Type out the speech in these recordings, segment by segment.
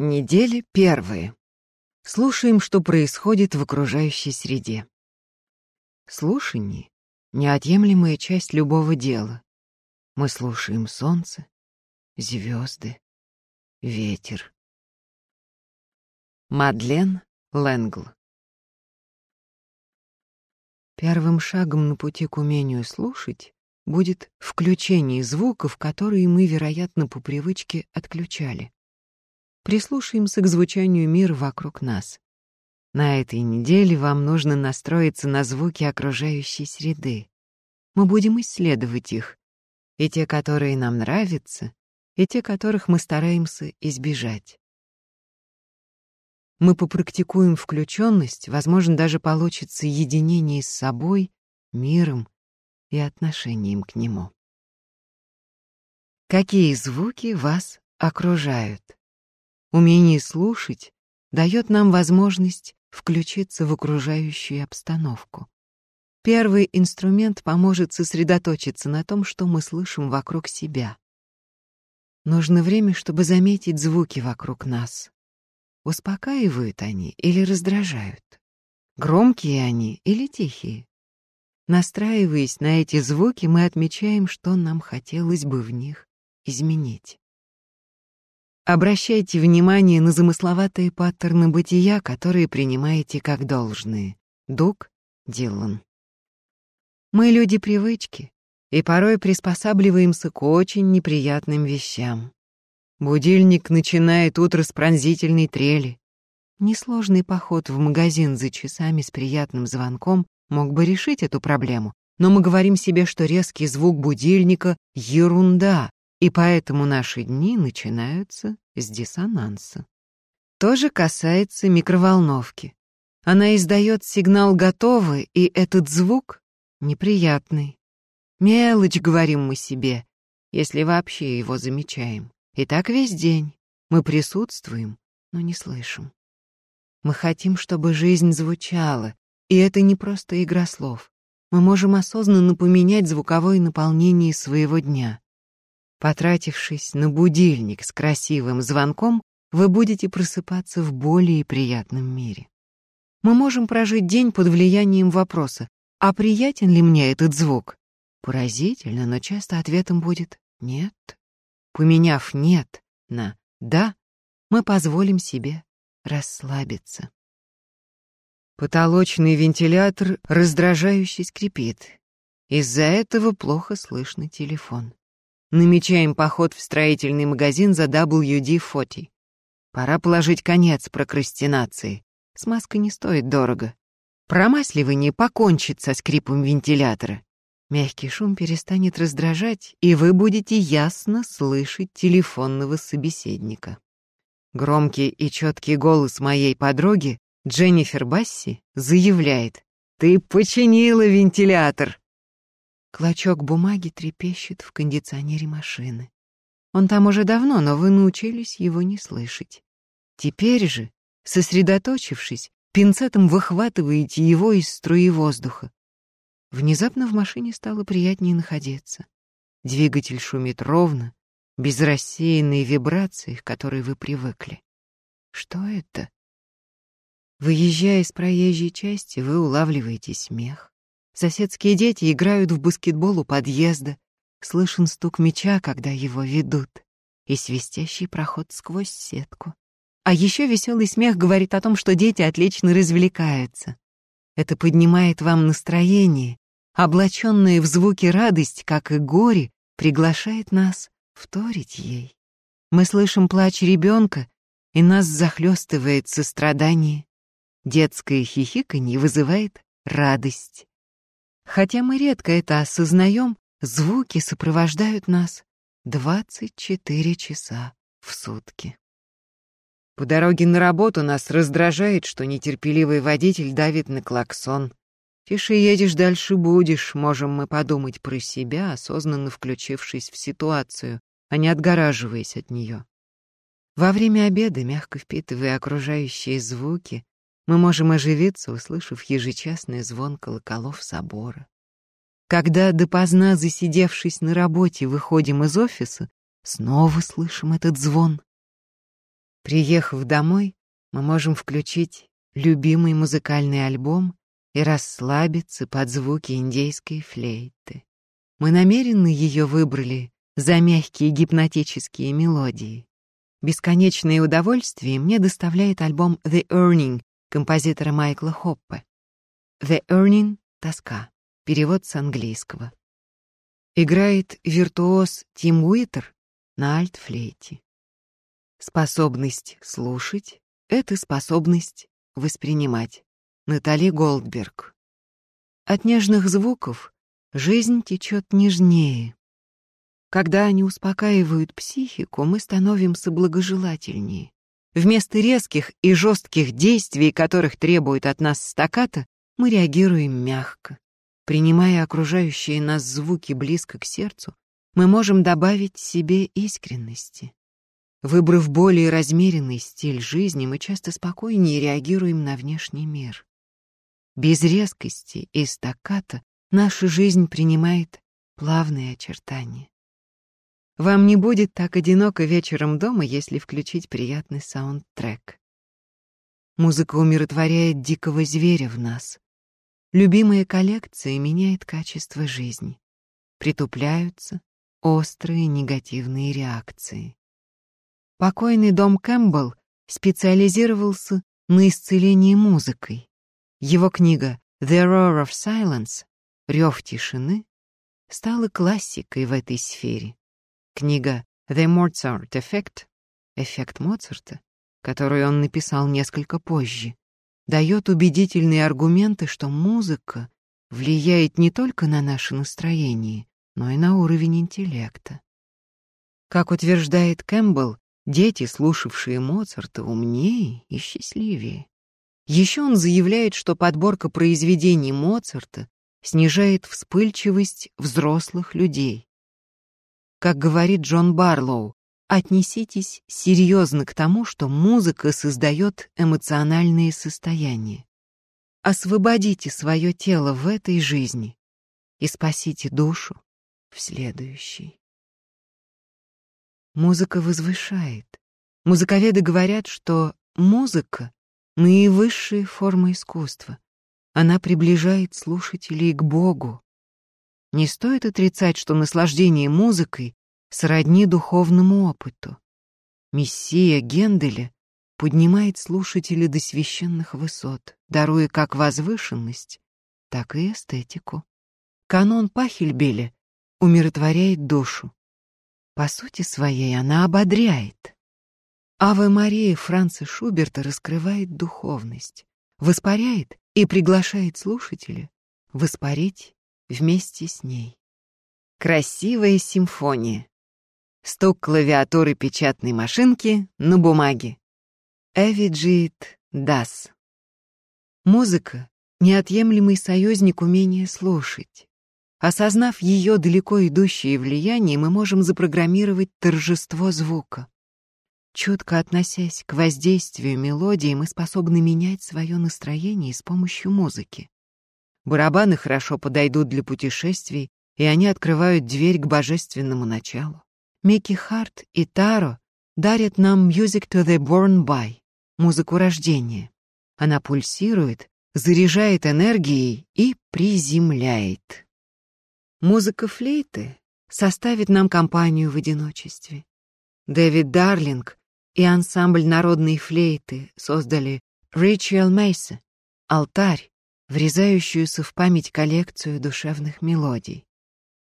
Неделя первая. Слушаем, что происходит в окружающей среде. Слушание — неотъемлемая часть любого дела. Мы слушаем солнце, звезды, ветер. Мадлен Ленгл Первым шагом на пути к умению слушать будет включение звуков, которые мы, вероятно, по привычке отключали. Прислушаемся к звучанию мира вокруг нас. На этой неделе вам нужно настроиться на звуки окружающей среды. Мы будем исследовать их, и те, которые нам нравятся, и те, которых мы стараемся избежать. Мы попрактикуем включенность, возможно, даже получится единение с собой, миром и отношением к нему. Какие звуки вас окружают? Умение слушать дает нам возможность включиться в окружающую обстановку. Первый инструмент поможет сосредоточиться на том, что мы слышим вокруг себя. Нужно время, чтобы заметить звуки вокруг нас. Успокаивают они или раздражают? Громкие они или тихие? Настраиваясь на эти звуки, мы отмечаем, что нам хотелось бы в них изменить. Обращайте внимание на замысловатые паттерны бытия, которые принимаете как должные. Дуг Диллан. Мы люди привычки и порой приспосабливаемся к очень неприятным вещам. Будильник начинает утро с пронзительной трели. Несложный поход в магазин за часами с приятным звонком мог бы решить эту проблему, но мы говорим себе, что резкий звук будильника — ерунда, и поэтому наши дни начинаются с диссонанса. То же касается микроволновки. Она издает сигнал «готово», и этот звук неприятный. Мелочь, говорим мы себе, если вообще его замечаем. И так весь день. Мы присутствуем, но не слышим. Мы хотим, чтобы жизнь звучала, и это не просто игра слов. Мы можем осознанно поменять звуковое наполнение своего дня. Потратившись на будильник с красивым звонком, вы будете просыпаться в более приятном мире. Мы можем прожить день под влиянием вопроса, а приятен ли мне этот звук? Поразительно, но часто ответом будет «нет». Поменяв «нет» на «да», мы позволим себе расслабиться. Потолочный вентилятор раздражающе скрипит. Из-за этого плохо слышно телефон. Намечаем поход в строительный магазин за WD-40. Пора положить конец прокрастинации. Смазка не стоит дорого. Промасливание покончит со скрипом вентилятора. Мягкий шум перестанет раздражать, и вы будете ясно слышать телефонного собеседника. Громкий и четкий голос моей подруги, Дженнифер Басси, заявляет «Ты починила вентилятор!» Клочок бумаги трепещет в кондиционере машины. Он там уже давно, но вы научились его не слышать. Теперь же, сосредоточившись, пинцетом выхватываете его из струи воздуха. Внезапно в машине стало приятнее находиться. Двигатель шумит ровно, без рассеянной вибрации, к которой вы привыкли. Что это? Выезжая из проезжей части, вы улавливаете смех. Соседские дети играют в баскетбол у подъезда. Слышен стук мяча, когда его ведут, и свистящий проход сквозь сетку. А еще веселый смех говорит о том, что дети отлично развлекаются. Это поднимает вам настроение, облаченное в звуки радость, как и горе, приглашает нас вторить ей. Мы слышим плач ребенка, и нас захлестывает сострадание. Детское хихиканье вызывает радость. Хотя мы редко это осознаем, звуки сопровождают нас 24 часа в сутки. По дороге на работу нас раздражает, что нетерпеливый водитель давит на клаксон. Тише едешь, дальше будешь, можем мы подумать про себя, осознанно включившись в ситуацию, а не отгораживаясь от нее. Во время обеда, мягко впитывая окружающие звуки, мы можем оживиться, услышав ежечасный звон колоколов собора. Когда допоздна засидевшись на работе выходим из офиса, снова слышим этот звон. Приехав домой, мы можем включить любимый музыкальный альбом и расслабиться под звуки индейской флейты. Мы намеренно ее выбрали за мягкие гипнотические мелодии. Бесконечное удовольствие мне доставляет альбом «The Earning» композитора Майкла Хоппе. «The Earning» — тоска. Перевод с английского. Играет виртуоз Тим Уитер на альтфлейте. Способность слушать — это способность воспринимать. Натали Голдберг. От нежных звуков жизнь течет нежнее. Когда они успокаивают психику, мы становимся благожелательнее. Вместо резких и жестких действий, которых требует от нас стаката, мы реагируем мягко. Принимая окружающие нас звуки близко к сердцу, мы можем добавить себе искренности. Выбрав более размеренный стиль жизни, мы часто спокойнее реагируем на внешний мир. Без резкости и стаката наша жизнь принимает плавные очертания. Вам не будет так одиноко вечером дома, если включить приятный саундтрек. Музыка умиротворяет дикого зверя в нас. Любимая коллекция меняет качество жизни. Притупляются острые негативные реакции. Покойный Дом Кэмпбелл специализировался на исцелении музыкой. Его книга «The Roar of Silence» «Рев тишины» стала классикой в этой сфере. Книга «The Mozart Effect» «Эффект Моцарта», которую он написал несколько позже, дает убедительные аргументы, что музыка влияет не только на наше настроение, но и на уровень интеллекта. Как утверждает Кэмпбелл, дети, слушавшие Моцарта, умнее и счастливее. Еще он заявляет, что подборка произведений Моцарта снижает вспыльчивость взрослых людей. Как говорит Джон Барлоу, отнеситесь серьезно к тому, что музыка создает эмоциональные состояния. Освободите свое тело в этой жизни и спасите душу в следующей. Музыка возвышает. Музыковеды говорят, что музыка — наивысшая форма искусства. Она приближает слушателей к Богу, не стоит отрицать, что наслаждение музыкой сродни духовному опыту. Мессия Генделя поднимает слушателя до священных высот, даруя как возвышенность, так и эстетику. Канон Пахельбеля умиротворяет душу. По сути своей она ободряет. Ава Мария Франца Шуберта раскрывает духовность, воспаряет и приглашает слушателя воспарить вместе с ней. Красивая симфония. Стук клавиатуры печатной машинки на бумаге. Эвиджит Дас. Музыка — неотъемлемый союзник умения слушать. Осознав ее далеко идущее влияние, мы можем запрограммировать торжество звука. Чутко относясь к воздействию мелодии, мы способны менять свое настроение с помощью музыки. Барабаны хорошо подойдут для путешествий, и они открывают дверь к божественному началу. Микки Харт и Таро дарят нам «Music to the Born By» — музыку рождения. Она пульсирует, заряжает энергией и приземляет. Музыка флейты составит нам компанию в одиночестве. Дэвид Дарлинг и ансамбль народной флейты создали «Ritual Mesa» — алтарь, врезающуюся в память коллекцию душевных мелодий.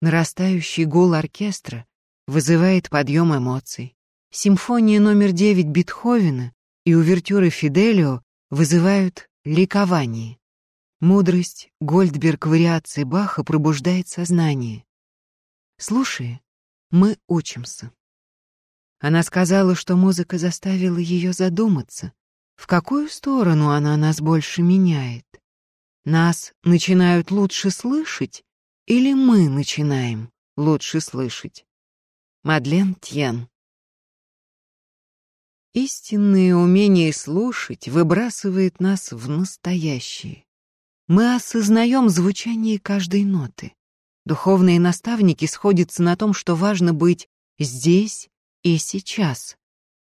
Нарастающий гул оркестра вызывает подъем эмоций. Симфония номер девять Бетховена и увертюры Фиделио вызывают ликование. Мудрость Гольдберг вариации Баха пробуждает сознание. Слушая, мы учимся. Она сказала, что музыка заставила ее задуматься, в какую сторону она нас больше меняет. Нас начинают лучше слышать или мы начинаем лучше слышать? Мадлен Тьен Истинное умение слушать выбрасывает нас в настоящее. Мы осознаем звучание каждой ноты. Духовные наставники сходятся на том, что важно быть здесь и сейчас,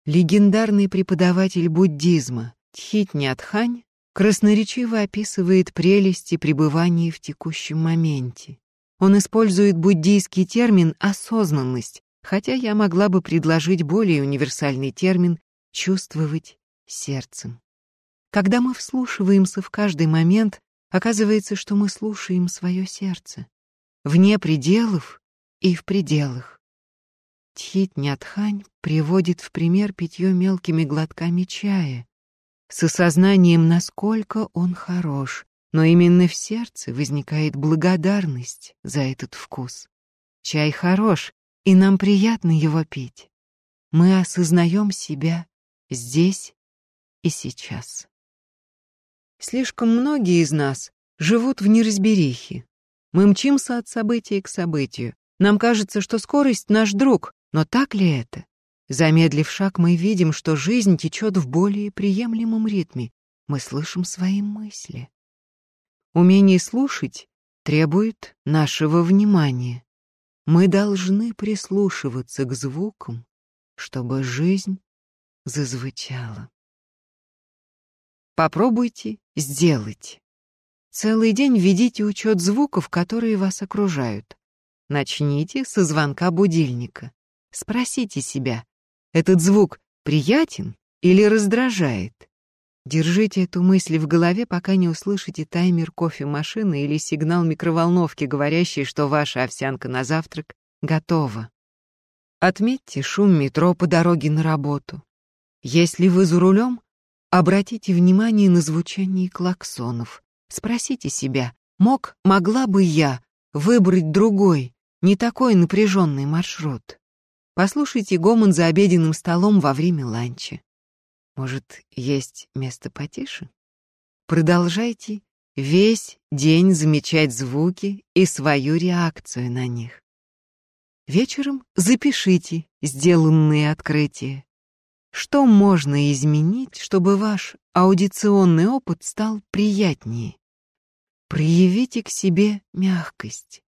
Легендарный преподаватель буддизма Тхит Нятхань красноречиво описывает прелести пребывания в текущем моменте. Он использует буддийский термин «осознанность», хотя я могла бы предложить более универсальный термин «чувствовать сердцем». Когда мы вслушиваемся в каждый момент, оказывается, что мы слушаем свое сердце. Вне пределов и в пределах. Тхит Нятхань приводит в пример питье мелкими глотками чая, с осознанием, насколько он хорош, но именно в сердце возникает благодарность за этот вкус. Чай хорош, и нам приятно его пить. Мы осознаем себя здесь и сейчас. Слишком многие из нас живут в неразберихе. Мы мчимся от события к событию. Нам кажется, что скорость наш друг, но так ли это? Замедлив шаг, мы видим, что жизнь течет в более приемлемом ритме. Мы слышим свои мысли. Умение слушать требует нашего внимания. Мы должны прислушиваться к звукам, чтобы жизнь зазвучала. Попробуйте сделать. Целый день ведите учет звуков, которые вас окружают. Начните со звонка будильника. Спросите себя, этот звук приятен или раздражает? Держите эту мысль в голове, пока не услышите таймер кофемашины или сигнал микроволновки, говорящий, что ваша овсянка на завтрак готова. Отметьте шум метро по дороге на работу. Если вы за рулем, обратите внимание на звучание клаксонов. Спросите себя, мог, могла бы я выбрать другой, не такой напряженный маршрут? Послушайте гомон за обеденным столом во время ланча. Может, есть место потише? Продолжайте весь день замечать звуки и свою реакцию на них. Вечером запишите сделанные открытия. Что можно изменить, чтобы ваш аудиционный опыт стал приятнее? Проявите к себе мягкость.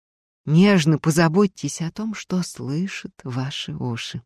Нежно позаботьтесь о том, что слышат ваши уши.